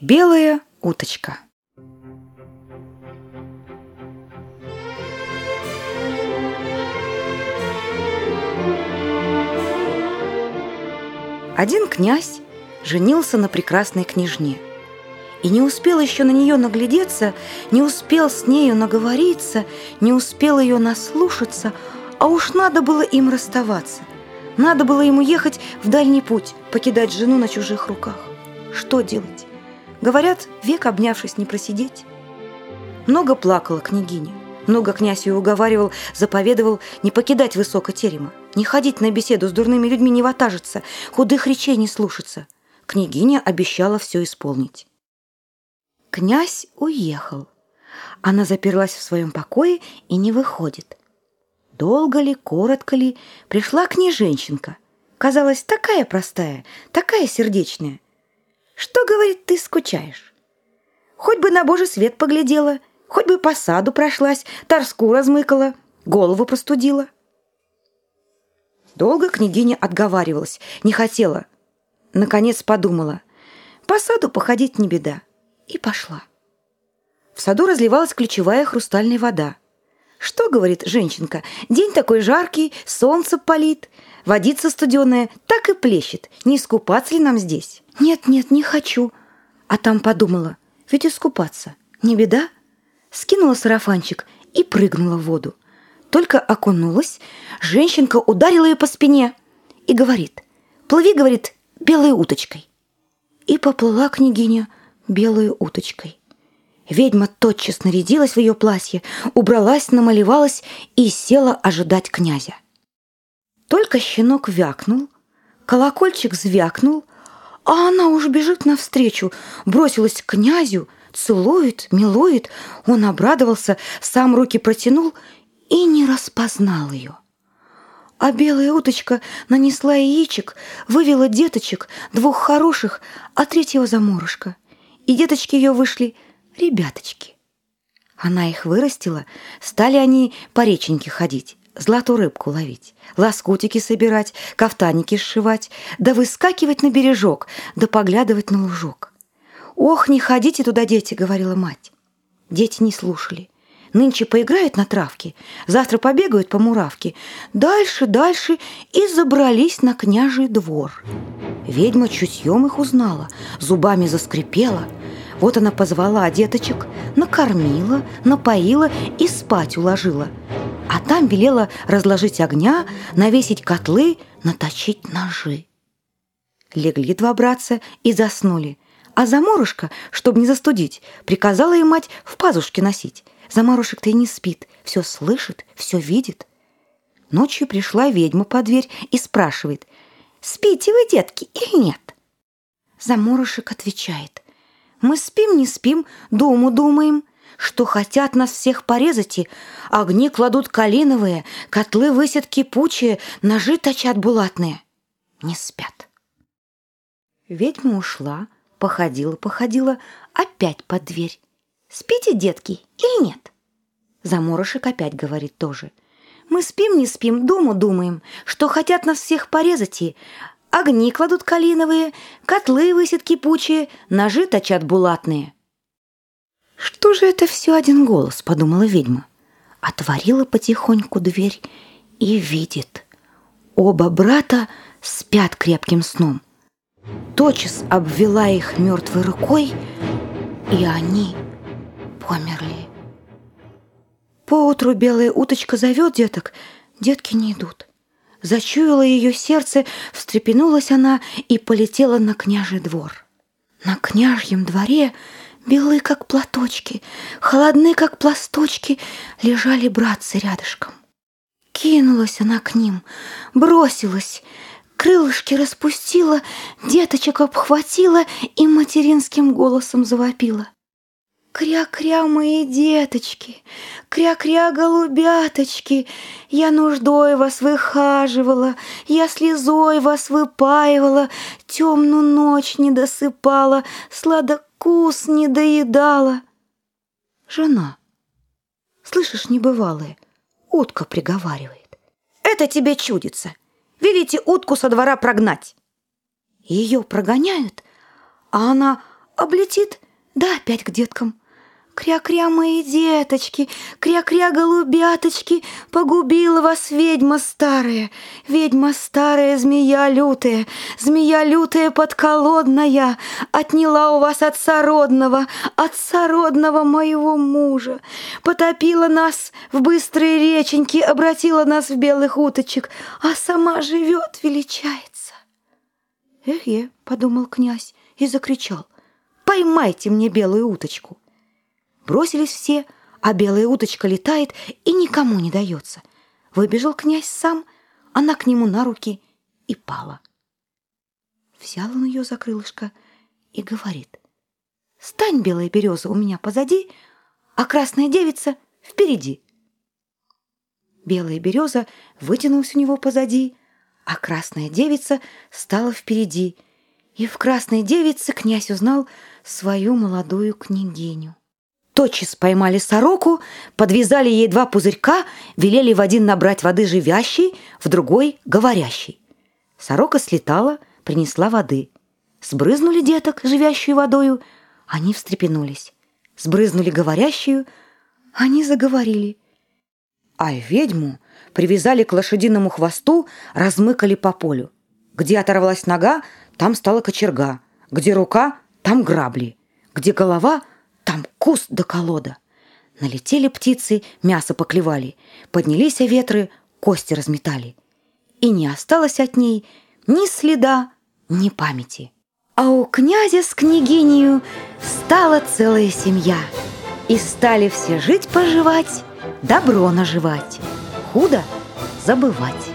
Белая уточка. Один князь женился на прекрасной княжне. И не успел еще на нее наглядеться, не успел с нею наговориться, не успел ее наслушаться, а уж надо было им расставаться. Надо было ему ехать в дальний путь, покидать жену на чужих руках. Что делать? Говорят, век обнявшись не просидеть. Много плакала княгиня. Много князь ее уговаривал, заповедовал не покидать высоко терема, не ходить на беседу с дурными людьми, не ватажиться, худых речей не слушаться. Княгиня обещала все исполнить. Князь уехал. Она заперлась в своем покое и не выходит. Долго ли, коротко ли, пришла к ней женщинка. Казалась такая простая, такая сердечная – что, говорит, ты скучаешь? Хоть бы на божий свет поглядела, хоть бы по саду прошлась, торску размыкала, голову простудила. Долго княгиня отговаривалась, не хотела. Наконец подумала, по саду походить не беда, и пошла. В саду разливалась ключевая хрустальная вода. «Что, — говорит женщинка, — день такой жаркий, солнце палит, водица студеная, так и плещет, не искупаться ли нам здесь?» «Нет, нет, не хочу». А там подумала, ведь искупаться не беда. Скинула сарафанчик и прыгнула в воду. Только окунулась, женщинка ударила ее по спине и говорит, «Плыви, — говорит, — белой уточкой». И поплыла княгиня белой уточкой. Ведьма тотчас нарядилась в ее платье, убралась, намалевалась и села ожидать князя. Только щенок вякнул, колокольчик звякнул, а она уж бежит навстречу, бросилась к князю, целует, милует. Он обрадовался, сам руки протянул и не распознал ее. А белая уточка нанесла яичек, вывела деточек, двух хороших, а третьего заморышка. И деточки ее вышли ребяточки. Она их вырастила, стали они по реченьке ходить златую рыбку ловить, лоскутики собирать, кафтаники сшивать, да выскакивать на бережок, да поглядывать на лужок. «Ох, не ходите туда, дети!» — говорила мать. Дети не слушали. Нынче поиграют на травке, завтра побегают по муравке. Дальше, дальше и забрались на княжий двор. Ведьма чутьем их узнала, зубами заскрипела. Вот она позвала деточек, накормила, напоила и спать уложила — а там велела разложить огня, навесить котлы, наточить ножи. Легли два братца и заснули, а заморушка, чтобы не застудить, приказала ей мать в пазушке носить. Заморушек-то и не спит, все слышит, все видит. Ночью пришла ведьма под дверь и спрашивает, «Спите вы, детки, или нет?» Заморушек отвечает, «Мы спим, не спим, думу думаем, что хотят нас всех порезать, и огни кладут калиновые, котлы высят кипучие, ножи точат булатные. Не спят. Ведьма ушла, походила-походила, опять под дверь. «Спите, детки, или нет?» Заморышек опять говорит тоже. «Мы спим, не спим, думу думаем, что хотят нас всех порезать, и огни кладут калиновые, котлы высят кипучие, ножи точат булатные». «Что же это все один голос?» — подумала ведьма. Отворила потихоньку дверь и видит. Оба брата спят крепким сном. Тотчас обвела их мертвой рукой, и они померли. Поутру белая уточка зовет деток, детки не идут. Зачуяло ее сердце, встрепенулась она и полетела на княжий двор. На княжьем дворе белые, как платочки, холодные, как пласточки, лежали братцы рядышком. Кинулась она к ним, бросилась, крылышки распустила, деточек обхватила и материнским голосом завопила. Кря-кря, мои деточки, кря-кря, голубяточки, Я нуждой вас выхаживала, я слезой вас выпаивала, Темную ночь не досыпала, сладок вкус не доедала. Жена, слышишь, небывалое, утка приговаривает. Это тебе чудится. Велите утку со двора прогнать. Ее прогоняют, а она облетит, да опять к деткам. Кря-кря, мои деточки, кря-кря, голубяточки, Погубила вас ведьма старая, ведьма старая, змея лютая, Змея лютая подколодная, Отняла у вас отца родного, отца родного моего мужа, Потопила нас в быстрые реченьки, Обратила нас в белых уточек, А сама живет, величается. «Эхе», — подумал князь и закричал, «Поймайте мне белую уточку!» Бросились все, а белая уточка летает и никому не дается. Выбежал князь сам, она к нему на руки и пала. Взял он ее за крылышко и говорит, «Стань, белая береза, у меня позади, а красная девица впереди». Белая береза вытянулась у него позади, а красная девица стала впереди, и в красной девице князь узнал свою молодую княгиню тотчас поймали сороку, подвязали ей два пузырька, велели в один набрать воды живящей, в другой — говорящей. Сорока слетала, принесла воды. Сбрызнули деток, живящую водою, они встрепенулись. Сбрызнули говорящую, они заговорили. А ведьму привязали к лошадиному хвосту, размыкали по полю. Где оторвалась нога, там стала кочерга, где рука, там грабли, где голова — там куст до колода. Налетели птицы, мясо поклевали, поднялись ветры, кости разметали. И не осталось от ней ни следа, ни памяти. А у князя с княгинью стала целая семья. И стали все жить-поживать, добро наживать, худо забывать.